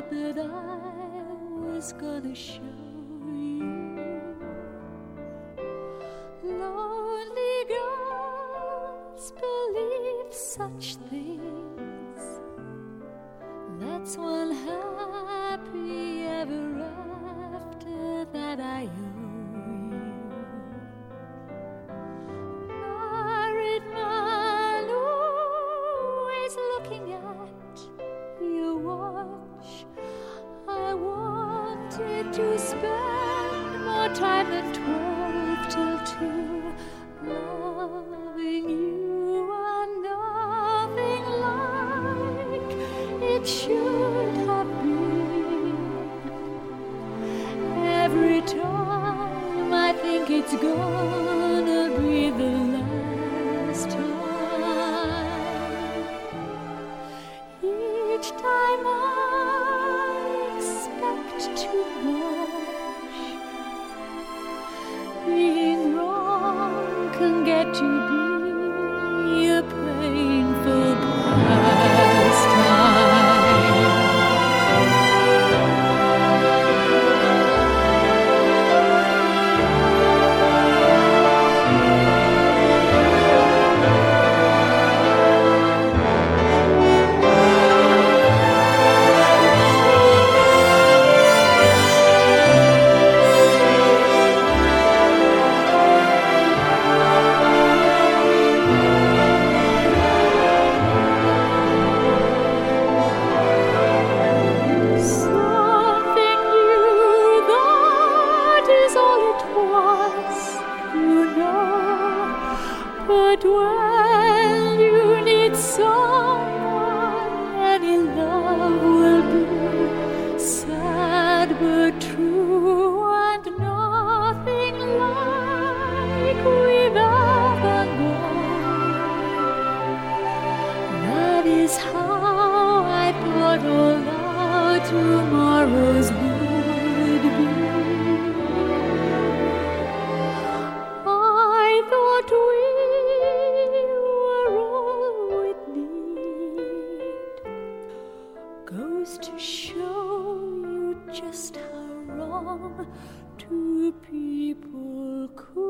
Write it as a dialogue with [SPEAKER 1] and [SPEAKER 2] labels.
[SPEAKER 1] thought that I was gonna show you. Lonely girls believe such things. That's one happy ever to spend more time than twelve till two. Loving you are nothing like it should have been. Every time I think it's gonna be the can get to be But to show you just how wrong two people could